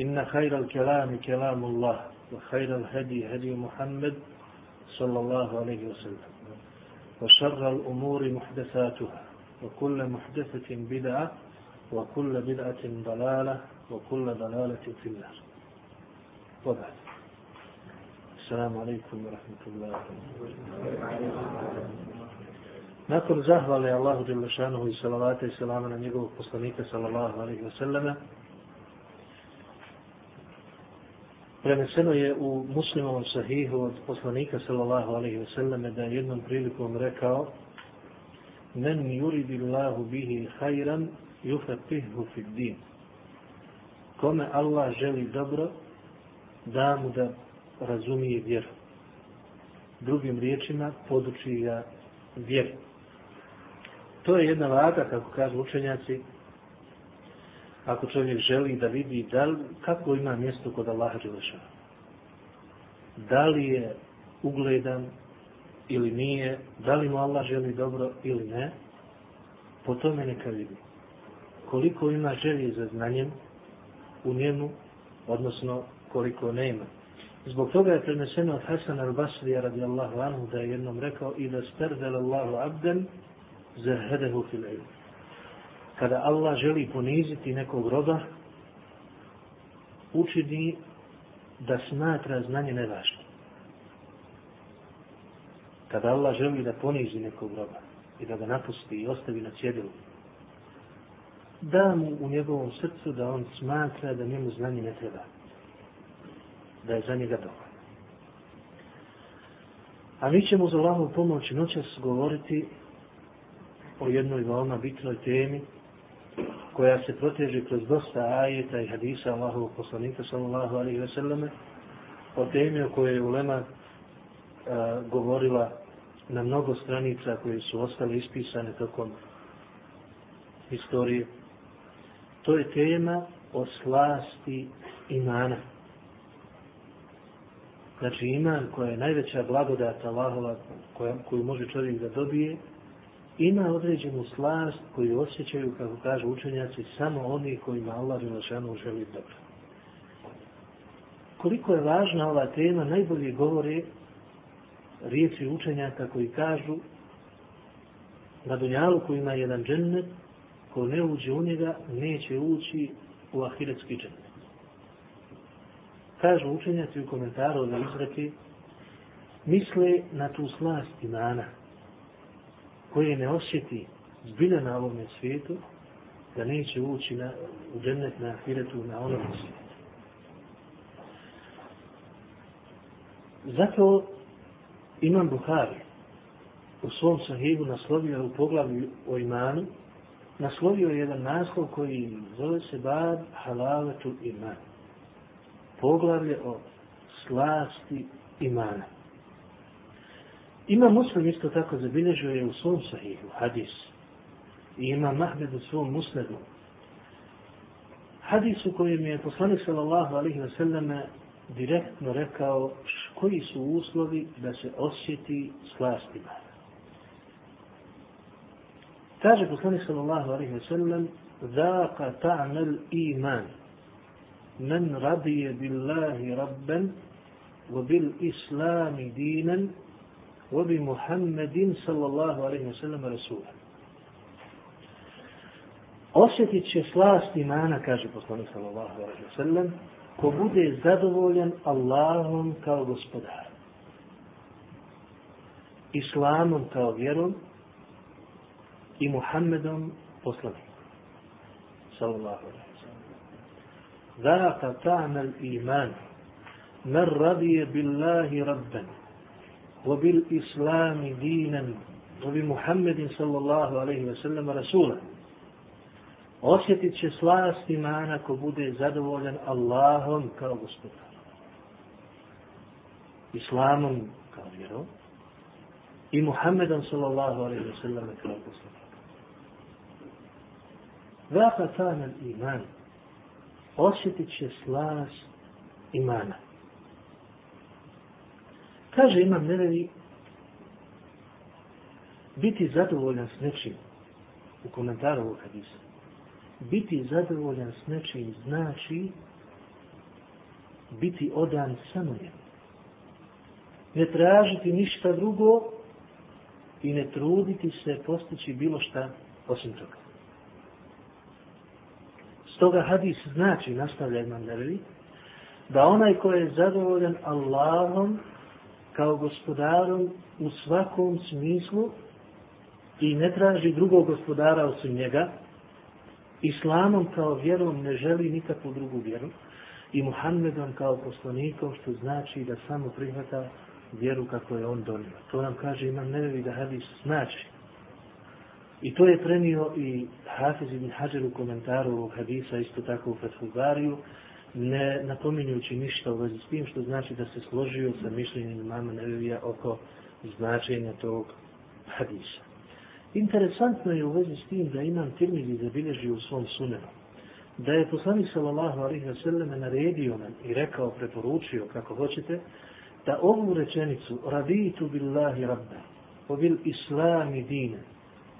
إن خير الكلام كلام الله وخير الهدي هدي محمد صلى الله عليه وسلم وشر الأمور محدثاتها وكل محدثة بدعة وكل بدعة ضلالة وكل ضلالة في النار. وبعد. السلام عليكم ورحمة الله. Nakon zahvale Allahu Đelešanuhu i salavata i salama na sallallahu alaihi wa sallama, Preneseno je u muslimovom sahihu od poslanika sallallahu alaihi wasallam da je jednom prilikom rekao Men yuridi Allahu bihi hajran yufatihu fid din. Kome Allah želi dobro, da mu da razumije vjeru. Drugim riječima, poduči ga vjeru. To je jedna vaga, kako kažu učenjaci, ako čovjek želi da vidi da li, kako ima mjesto kod Allaha Đelešana. Da li je ugledan ili nije, da li mu Allah želi dobro ili ne, po tome neka vidi. Koliko ima želje za znanjem u njemu, odnosno koliko nema. Zbog toga je preneseno od Hasan al-Basrija radijallahu anhu da je jednom rekao i da sterdel Allahu abden zahedehu fil ilmu kada Allah želi poniziti nekog roba, učini da smatra znanje nevažno. Kada Allah želi da ponizi nekog roba i da ga napusti i ostavi na cjedilu, da mu u njegovom srcu da on smatra da njemu znanje ne treba. Da je za njega dobro. A mi ćemo za Allahovu pomoć noćas govoriti o jednoj veoma bitnoj temi, koja se proteže kroz dosta ajeta i hadisa Allahovog poslanika sallallahu alaihi ve selleme o temi o kojoj je Ulema a, govorila na mnogo stranica koje su ostale ispisane tokom historije. To je tema o slasti imana. Znači iman koja je najveća blagodata Allahova koja, koju može čovjek da dobije ima određenu slast koju osjećaju, kako kažu učenjaci, samo oni kojima Allah Želešanu želi dobro. Koliko je važna ova tema, najbolje govori riječi učenjaka koji kažu na Dunjalu koji ima jedan džennet, ko ne uđe u njega, neće ući u ahiretski džennet. Kažu učenjaci u komentaru ove izreke, misle na tu slast imana, koje ne osjeti zbilja na ovome svijetu, da neće ući na, u džennet na ahiretu na onom svijetu. Zato Imam Buhari u svom sahibu naslovio u poglavlju o imanu, naslovio jedan naslov koji zove se Bab Halaletu Iman. Poglavlje o slasti imana. Ima muslim isto tako zabilježio je u svom sahihu, hadis. I ima Mahmed u svom musnedu. Hadis u kojem je poslanik sallallahu alaihi wa sallam direktno rekao koji su uslovi da se osjeti slastima. Kaže poslanik sallallahu alaihi wa sallam ذاق طعم الإيمان من رضي بالله ربا وبالإسلام دينا وبمحمد صلى الله عليه وسلم رسولا Osjetit će slast imana, kaže poslanik sallallahu alaihi wa sallam, ko bude zadovoljan Allahom kao gospodar. Islamom kao vjerom i Muhammedom poslanikom. Sallallahu alaihi wa sallam. Zaka ta'mal iman. Man radije billahi rabban. وبالإسلام دينا وبمحمد صلى الله عليه وسلم رسولا Osjetit će slast imana ako bude zadovoljan Allahom kao gospodar. Islamom kao vjerom i Muhammedom sallallahu alaihi wa sallam kao gospodar. Vaka tamen iman osjetit će slast imana. Kaže imam nevevi biti zadovoljan s nečim u komentaru ovog hadisa. Biti zadovoljan s nečim znači biti odan samo njemu. Ne tražiti ništa drugo i ne truditi se postići bilo šta osim toga. Stoga hadis znači, nastavlja imam nevevi, da onaj ko je zadovoljan Allahom kao gospodarom u svakom smislu i ne traži drugog gospodara osim njega, Islamom kao vjerom ne želi nikakvu drugu vjeru i Muhammedom kao poslanikom što znači da samo prihvata vjeru kako je on donio. To nam kaže imam nevevi da hadis znači. I to je prenio i Hafiz ibn Hajar u komentaru ovog hadisa, isto tako u Fethulbariju, ne napominjući ništa u vezi s tim, što znači da se složio sa mišljenjem mama Nevevija oko značenja tog hadisa. Interesantno je u vezi s tim da imam Tirmizi zabilježio u svom sunenu, da je poslanik sallallahu alaihi wa sallam naredio nam i rekao, preporučio, kako hoćete, da ovu rečenicu raditu billahi rabba, wa bil islami dine,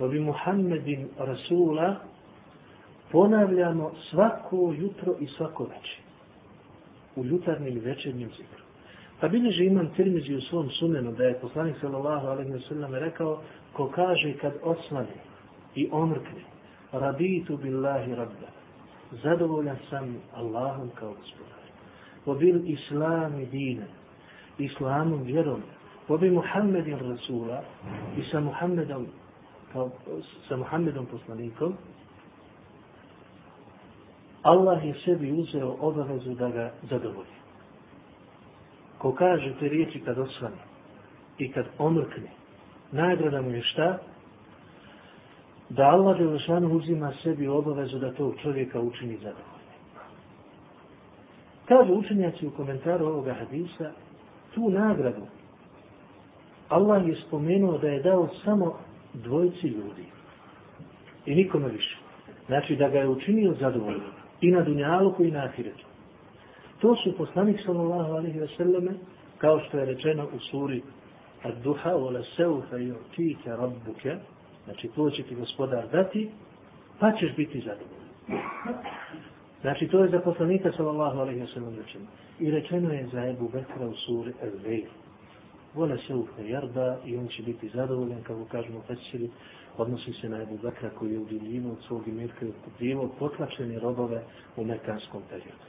wa bi Muhammedin rasula, ponavljamo svako jutro i svako večer. U jutarnjem i večernjem zikru. Pa bilježi imam tirmizi u svom sunenu da je poslanik sallallahu alaihi wa sallam rekao ko kaže kad osmane i omrkne raditu billahi rabba zadovoljan sam Allahom kao gospodar. Po bil islami dine islamom vjerom po bi Muhammedin rasula i sa Muhammedom kao, sa Muhammedom poslanikom Allah je sebi uzeo obavezu da ga zadovolji. Ko kaže te riječi kad osvane i kad omrkne, nagrada mu je šta? Da Allah Đelešanu uzima sebi obavezu da tog čovjeka učini zadovoljni. Kažu učenjaci u komentaru ovoga hadisa, tu nagradu Allah je spomenuo da je dao samo dvojci ljudi. I nikome više. Znači da ga je učinio zadovoljnim i na dunjaluku i na ahiretu. To su poslanik sallallahu alaihi ve selleme, kao što je rečeno u suri Ad-duha wala sawfa yu'tika rabbuka, znači to će ti gospodar dati, pa ćeš biti zadovoljan. Znači to je za poslanika sallallahu alaihi wa sallam rečeno. I rečeno je za Ebu Bekra u suri Al-Vejl. Wala sawfa jarda i on će biti zadovoljan, kako kažemo Fesiri, odnosi se na Ebu Bekra koji je udjeljivo od svog imetka i otkupljivo potlačene robove u mekanskom periodu.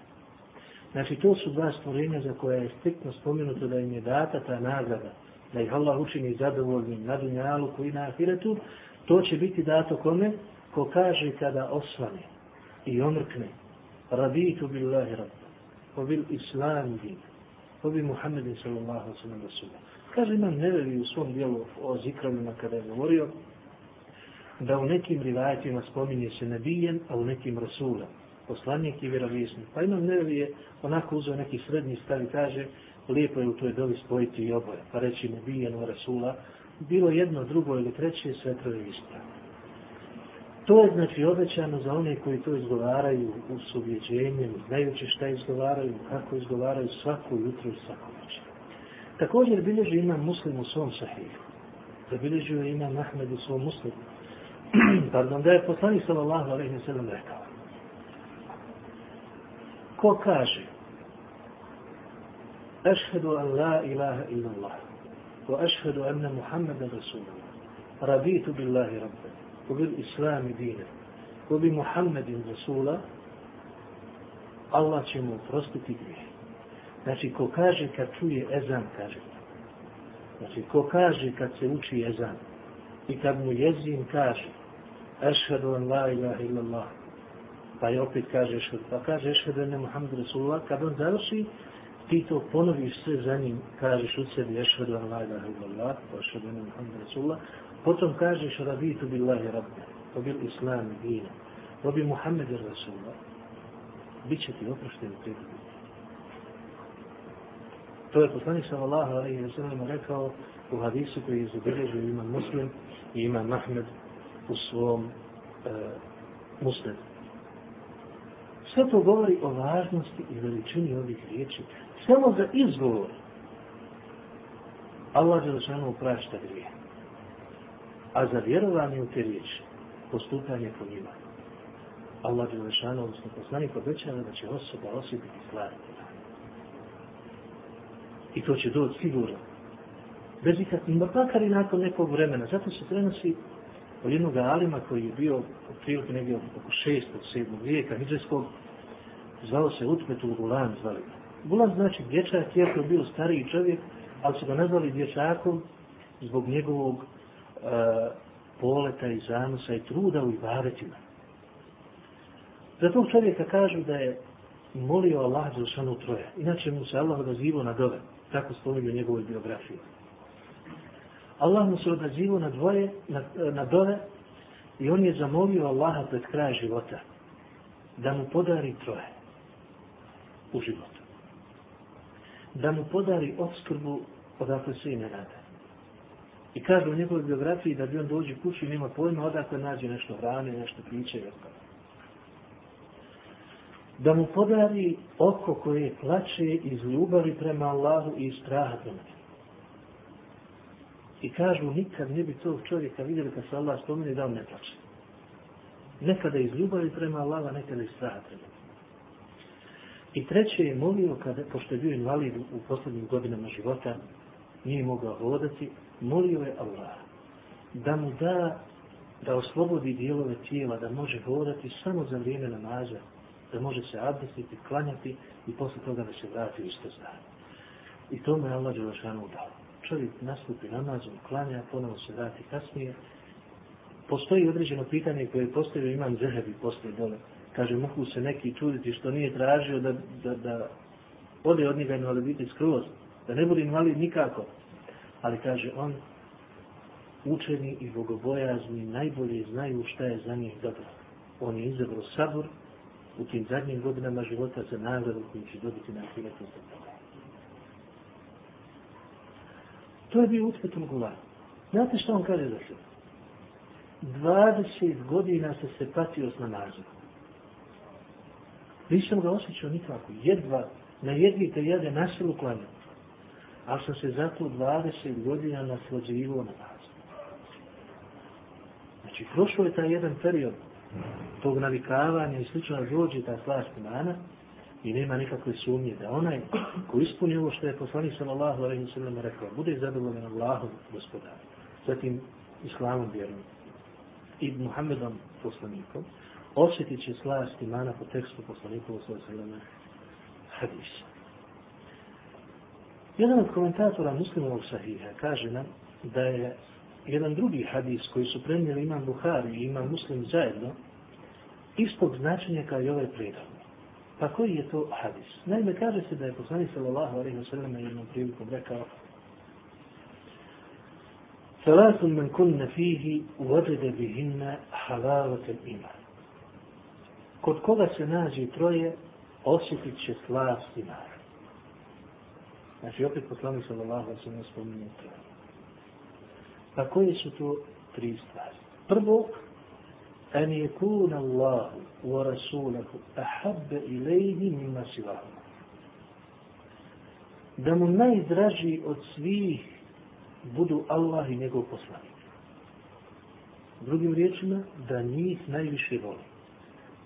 Znači, to su dva stvorenja za koja je striktno spomenuto da im je data ta nagrada, da ih Allah učini zadovoljnim na dunjalu koji na ahiretu, to će biti dato kome? Ko kaže kada osvane i omrkne, raditu billahi rabba, po bil islam din, po bil Muhammedin sallallahu sallam rasulom. Kaže imam nevevi u svom dijelu o zikramima kada je govorio, da u nekim rivajetima spominje se nebijen, a u nekim rasula, poslanik i vjerovjesnik. Pa imam neveli je onako uzeo neki srednji stav i kaže, lijepo je u toj dovi spojiti i oboje, pa reći nebijen u rasula, bilo jedno, drugo ili treće, sve troje ispravno. To je znači obećano za one koji to izgovaraju u subjeđenjem, znajući šta izgovaraju, kako izgovaraju svako jutro i svako večer. Također bilježi ima muslim u svom sahiju. Zabilježio ima Mahmed u svom muslimu. Pardon, da je poslanik sallallahu alaihi wa sallam rekao. Ko kaže Ašhedu an la ilaha illa Allah wa ašhedu anna Muhammeda Rasulullah raditu billahi rabbe wa bil islami dine wa bi Muhammedin Rasula Allah će mu oprostiti grijeh. Znači, ko kaže kad čuje ezan, kaže. Znači, ko kaže kad se uči ezan i kad mu jezin kaže Ešhedu an la ilaha illallah. Pa je opet kaže ešhedu. Pa kaže ešhedu an Muhammed Rasulullah. Kad on završi, ti to ponoviš sve za njim, kažeš u sebi ešhedu an la ilaha illallah. Pa ešhedu an Muhammed Rasulullah. Potom kažeš raditu billahi rabbi. To bil islam i dina. robi Muhammed Rasulullah, bit će ti oprošteni prijatelji. To je poslanik sallallahu alaihi wa sallam rekao u hadisu koji je zabilježio ima muslim i ima Ahmed u svom e, muslimu. Sve to govori o važnosti i veličini ovih riječi. Samo za izgovor Allah je lišano prašta grije. A za vjerovanje u te riječi, postupanje po njima, Allah je lišano, odnosno poslanik obećava da će osoba osjetiti slaviti. I to će doći sigurno. Bez ikakvih, makar i nakon nekog vremena. Zato se prenosi od jednog alima koji je bio u prilike negdje oko šestog, sedmog vijeka hidžeskog, zvao se Utmetul Gulan, zvali Gulan znači dječak, iako je bio stariji čovjek, ali su ga nazvali dječakom zbog njegovog e, poleta i zanosa i truda u ibadetima. Za tog čovjeka kažu da je molio Allah za ušanu troje. Inače mu se Allah odazivao na dove. Tako spominju njegovoj biografiji. Allah mu se odazivo na dvoje, na, na dove i on je zamolio Allaha pred kraja života da mu podari troje u životu. Da mu podari odskrbu odakle se i ne. I kaže u njegovoj biografiji da bi on dođe kući i nema pojma odakle nađe nešto hrane, nešto piće i ostalo. Da mu podari oko koje plaće iz ljubavi prema Allahu i iz straha prema njemu. I kažu, nikad ne bi tog čovjeka vidjeli kad se Allah spomeni da on ne plače. Nekada iz ljubavi prema Allaha, nekada iz straha prema. I treće je molio, kada, pošto je bio invalid u posljednjim godinama života, nije mogao hodati, molio je Allah da mu da, da oslobodi dijelove tijela, da može hodati samo za vrijeme namaza, da može se abdestiti, klanjati i posle toga da se vrati u isto zdanje. I to mu je Allah Đelešanu dao. Čovjek nastupi namazom, klanja, ponovo se vrati kasnije. Postoji određeno pitanje koje je postavio imam Zehebi postoje dole kaže, mogu se neki čuditi što nije tražio da, da, da ode od njega invaliditi skroz, da ne bude invalid nikako. Ali kaže, on učeni i bogobojazni najbolje znaju šta je za njih dobro. On je izabrao sabor u tim zadnjim godinama života za nagradu koju će dobiti na hiletu za toga. To je bio uspet u Znate što on kaže za sebe? 20 godina se se patio s namazom. Nisam ga osjećao nikako. Jedva na jedvite jede na silu klanju. Ali sam se zato 20 godina naslađivo na vas. Znači, prošlo je taj jedan period tog navikavanja i slično dođe ta slast imana i nema nikakve sumnje da onaj ko ispuni ovo što je poslanik sallallahu alejhi ve sellem rekao, bude zadovoljan Allahom gospodarom, zatim islamom vjerom i Muhammedom poslanikom, osjetit će slast imana po tekstu poslanika u svojoj svojome hadisa. Jedan od komentatora muslimovog sahiha kaže nam da je jedan drugi hadis koji su prenijeli imam Buhari i imam muslim zajedno istog značenja kao i ovaj predavni. Pa koji je to hadis? Naime, kaže se da je poslanik sallallahu alaihi wa sallam jednom prilikom rekao ثلاث من كن فيه وجد بهن حلاوة الإيمان kod koga se nađe troje, osjetit će slast i nar. Znači, opet poslanik sa Allaho se ne spominje troje. Pa koje su to tri stvari? Prvo, أن يكون الله ورسوله wa إليه مما ilaihi. Da mu najdraži od svih budu Allah i njegov poslanik. Drugim riječima, da njih najviše voli.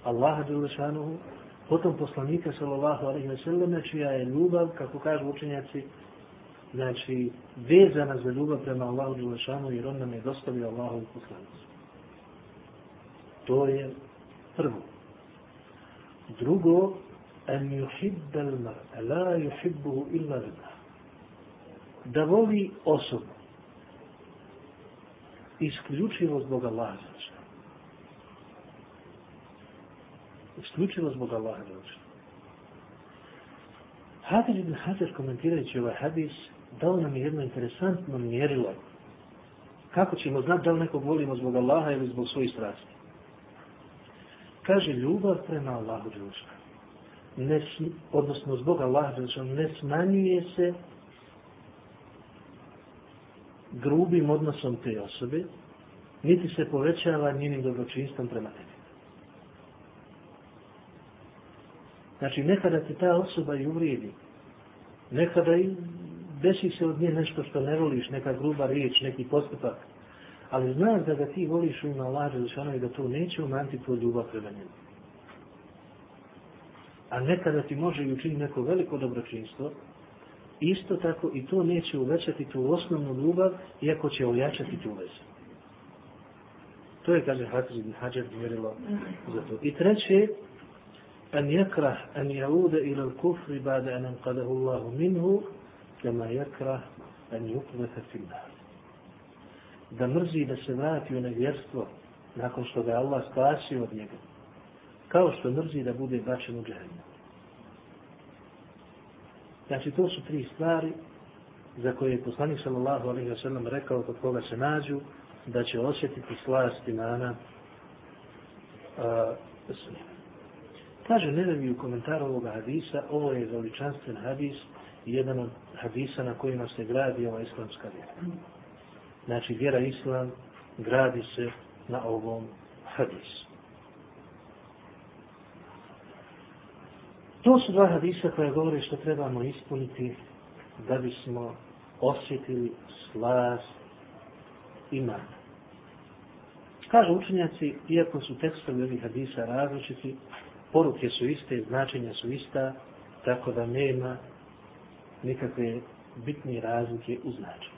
Allaha Đelešanuhu, potom poslanika sallallahu alaihi wa sallam, čija je ljubav, kako kažu učenjaci, znači vezana za ljubav prema Allahu Đelešanuhu, jer on nam je dostavio Allahu poslanicu. To je prvo. Drugo, en yuhibba al-mar'a la yuhibbuhu illa lillah. Da voli osobu isključivo zbog Allaha isključivo zbog Allaha dođe. Hadir ibn Hajar komentirajući ovaj hadis dao nam je jedno interesantno mjerilo kako ćemo znati da li nekog volimo zbog Allaha ili zbog svojih strasti. Kaže, ljubav prema Allahu Đelešanu. Ne, odnosno, zbog Allaha Đelešanu ne smanjuje se grubim odnosom te osobe, niti se povećava njenim dobročinstvom prema tebi. Znači, nekada ti ta osoba i uvrijedi, nekada i desi se od nje nešto što ne voliš, neka gruba riječ, neki postupak, ali znaš da ga ti voliš u ima Allah Želešanu i da to neće umanti tvoj ljubav prema njemu. A nekada ti može i učiniti neko veliko dobročinstvo, isto tako i to neće uvećati tu osnovnu ljubav, iako će ojačati tu vezu. To je, kaže Hafiz ibn Hajar, mjerilo za to. I treće, an yakrah an yauda ila al-kufr ba'da an anqadahu Allahu minhu kama yakrah an yuqdha fi an-nar da mrzi da se vrati u nevjerstvo nakon što ga je Allah spasio od njega kao što mrzi da bude bačen u džahennem znači to su tri stvari za koje je poslanik sallallahu alaihi wa sallam rekao kod koga se nađu da će osjetiti slast imana a, s njim. Kaže Nevevi u komentaru ovoga hadisa, ovo je veličanstven hadis i jedan od hadisa na kojima se gradi ova islamska vjera. Znači, vjera islam gradi se na ovom hadisu. To su dva hadisa koje govore što trebamo ispuniti da bismo osjetili slast imana. Kažu učenjaci, iako su tekstovi ovih hadisa različiti, poruke su iste, značenja su ista, tako da nema nikakve bitne razlike u značenju.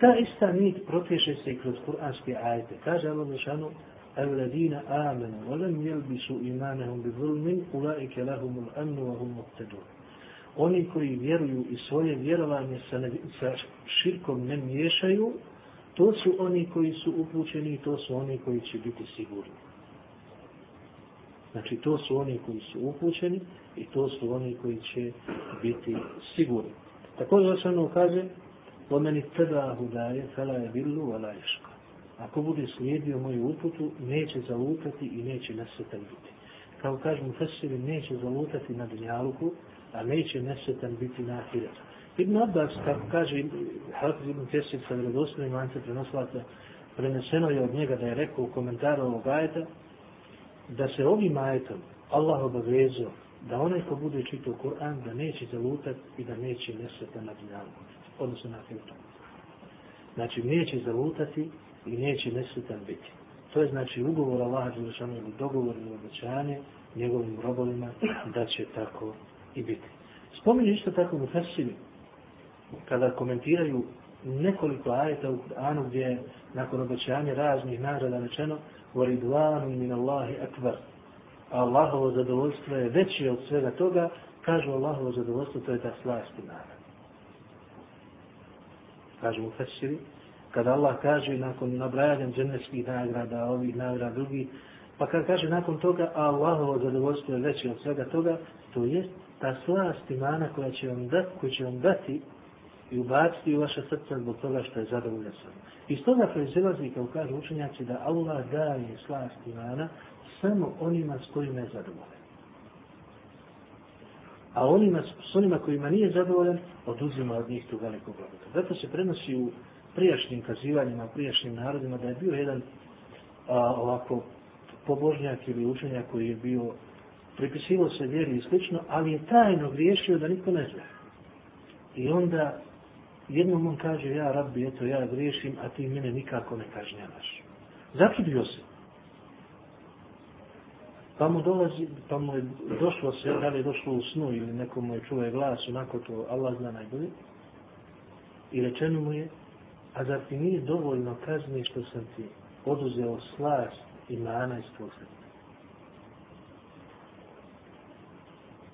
Ta ista nit proteže se i kroz kuranske ajete. Kaže Allah Žešanu, الذين آمنوا ولم يلبسوا إيمانهم بظلم أولئك لهم الأمن وهم مهتدون oni koji vjeruju i svoje vjerovanje sa, ne, sa širkom ne miješaju, to su oni koji su upućeni i to su oni koji će biti sigurni. Znači, to su oni koji su upućeni i to su oni koji će biti sigurni. Također se ono kaže, ومن meni هدايا فلا يضل ولا billu. Ako bude slijedio moju uputu, neće zalutati i neće nesetan biti. Kao kažem, fesiri neće zalutati na dunjaluku, a neće nesetan biti na ahiretu. Ibn Abbas, kako kaže Hafiz ibn Fesir sa vredostojnim lance prenoslata, preneseno je od njega da je rekao u komentaru ovog ajeta, da se ovim ajetom Allah obavezao da onaj ko bude čitao Kur'an da neće zalutati i da neće nesetan na dunjaluku odnosno na ahiretu. Znači, neće zalutati i neće nesetan biti. To je znači ugovor Allaha Đelešanu ili dogovor ili obećanje njegovim robovima da će tako i biti. Spominju isto tako u Fesili, kada komentiraju nekoliko ajeta u Kur'anu gdje je nakon obećanja raznih nagrada rečeno وَرِدْوَانُ مِنَ اللَّهِ أَكْبَرُ A Allahovo zadovoljstvo je veće od svega toga, kažu Allahovo zadovoljstvo, to je ta slast i nagrada. Kažu mu Fesiri, kada Allah kaže nakon nabrajanja dženevskih nagrada, ovih nagrada drugih, pa kada kaže nakon toga, a Allahovo zadovoljstvo je veće od svega toga, to je ta slast imana koja će vam dati, koju će vam dati i ubaciti u vaše srce zbog toga što je zadovoljan sam. Iz toga proizilazi, kao kažu učenjaci, da Allah daje slast imana samo onima s kojima je zadovoljan. A onima, s onima kojima nije zadovoljan, oduzima od njih tu veliku blagodat. Zato se prenosi u prijašnjim kazivanjima, prijašnjim narodima, da je bio jedan a, ovako pobožnjak ili učenjak koji je bio pripisivo se vjeri i slično, ali je tajno griješio da niko ne zna. I onda jednom on kaže, ja rabbi, eto ja griješim, a ti mene nikako ne kažnjavaš. Začudio se. Pa mu dolazi, pa mu je došlo se, da li je došlo u snu ili nekomu je čuje glas, onako to Allah zna najbolje. I rečeno mu je, a zar ti nije dovoljno kazni što sam ti oduzeo slast i mana iz tvoj srca?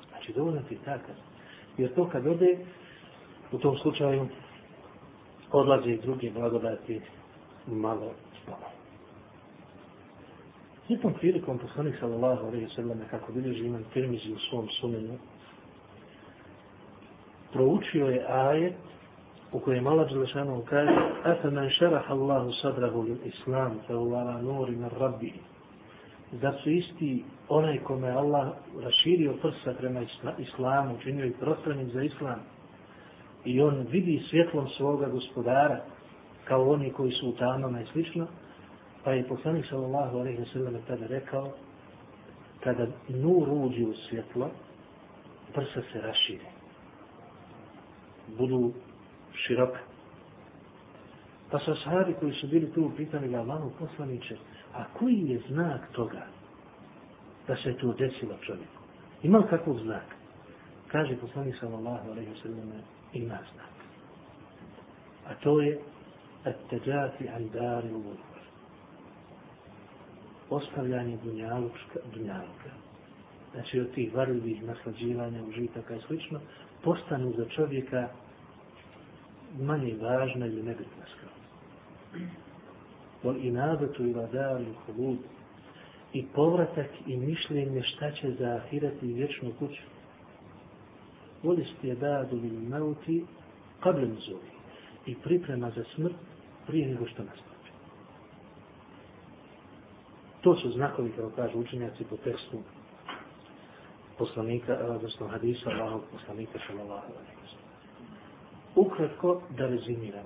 Znači, dovoljno ti je takav. Jer to kad ode, u tom slučaju, odlaze i druge blagodati malo I Jednom prilikom poslanik sallallahu alaihi sallam kako bilježi imam termizi u svom sumenu, proučio je ajet u kojem Allah Đelešanu kaže Afa man šarah Allahu sadrahu lil islam fa uvara nuri min rabbi. Da su isti onaj kome Allah raširio prsa prema islamu, učinio i prostranim za islam i on vidi svjetlom svoga gospodara kao oni koji su u tamama i slično, pa je poslanik sallallahu alaihi wa sallam tada rekao kada nur uđe u svjetlo, prsa se rašire. Budu široka. Pa su ashabi koji su bili tu pitali ga Allahu poslaniče, a koji je znak toga da se to desilo čovjeku? Ima li kakvog znaka? Kaže poslanik sallallahu alaihi wa sallam, ima znak. A to je at-tajati an dari u Ostavljanje dunjaluka, dunjaluka. Znači od tih varljivih naslađivanja, užitaka i slično, postanu za čovjeka manje važna ili nebitna skroz. Vol i nabatu i vadaru hulud i povratak i mišljenje šta će za ahirati vječnu kuću. Voli ste je dadu ili nauti kablem zovi i priprema za smrt prije nego što nastupi. To su znakovi, kako kažu učenjaci po tekstu poslanika, eh, odnosno hadisa Allahog poslanika sallallahu alaihi Ukratko da rezimiram.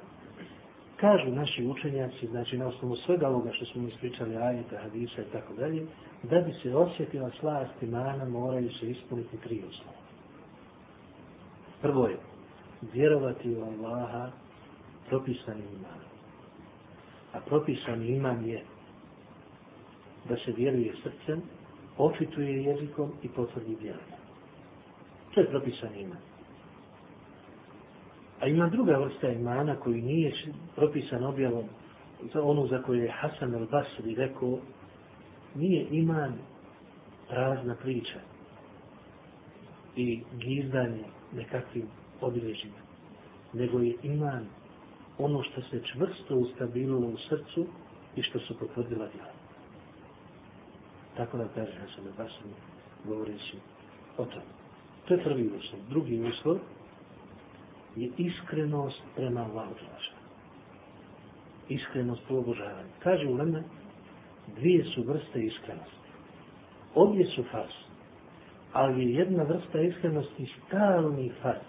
Kažu naši učenjaci, znači na osnovu svega ovoga što smo ispričali, ajeta, hadisa i tako dalje, da bi se osjetila slast imana, moraju se ispuniti tri uslova. Prvo je, vjerovati u Allaha propisanim imanom. A propisani iman je da se vjeruje srcem, očituje jezikom i potvrdi djelom. To je propisan iman. A ima druga vrsta imana koji nije propisan objavom za onu za koju je Hasan al-Basri rekao nije iman prazna priča i gizdanje nekakvim obilježima, nego je iman ono što se čvrsto ustabililo u srcu i što su potvrdila djela. Tako da kaže Hasan al-Basri govoreći o tome. To je prvi uslov. Drugi uslov je iskrenost prema Allahu Đelešanu. Iskrenost u obožavanju. Kaže u Leme, dvije su vrste iskrenosti. Obje su fas, Ali je jedna vrsta iskrenosti stalni fas,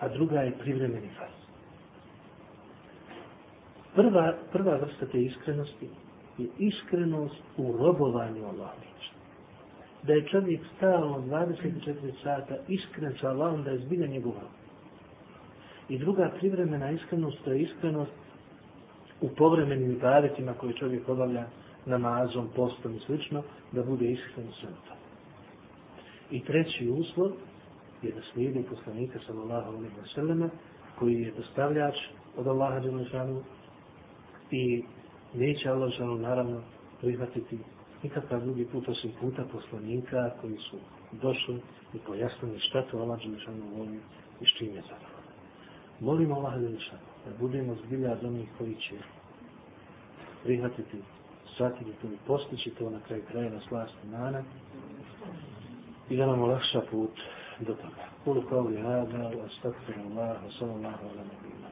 a druga je privremeni fas. Prva, prva vrsta te iskrenosti je iskrenost u robovanju Allahom da je čovjek stalno 24 sata iskren sa Allahom da je zbilja njegov. I druga privremena iskrenost, to je iskrenost u povremenim ibadetima koje čovjek obavlja namazom, postom i slično, da bude iskren sa to. I treći uslov je da slijedi poslanika sallallahu alaihi wa sallam koji je dostavljač od Allaha Đelešanu i neće Allah naravno prihvatiti nikakav drugi put osim puta poslanika koji su došli i pojasnili šta to Allah Đelešanu voli i s čim je zadovoljno. Molim Allah da da budemo zbilja od onih koji će prihvatiti, shvatiti to i postići to na kraju krajeva slast nana i da nam olakša put do toga. Kulu kao li hada, wa stakfiru sallallahu ala nabina.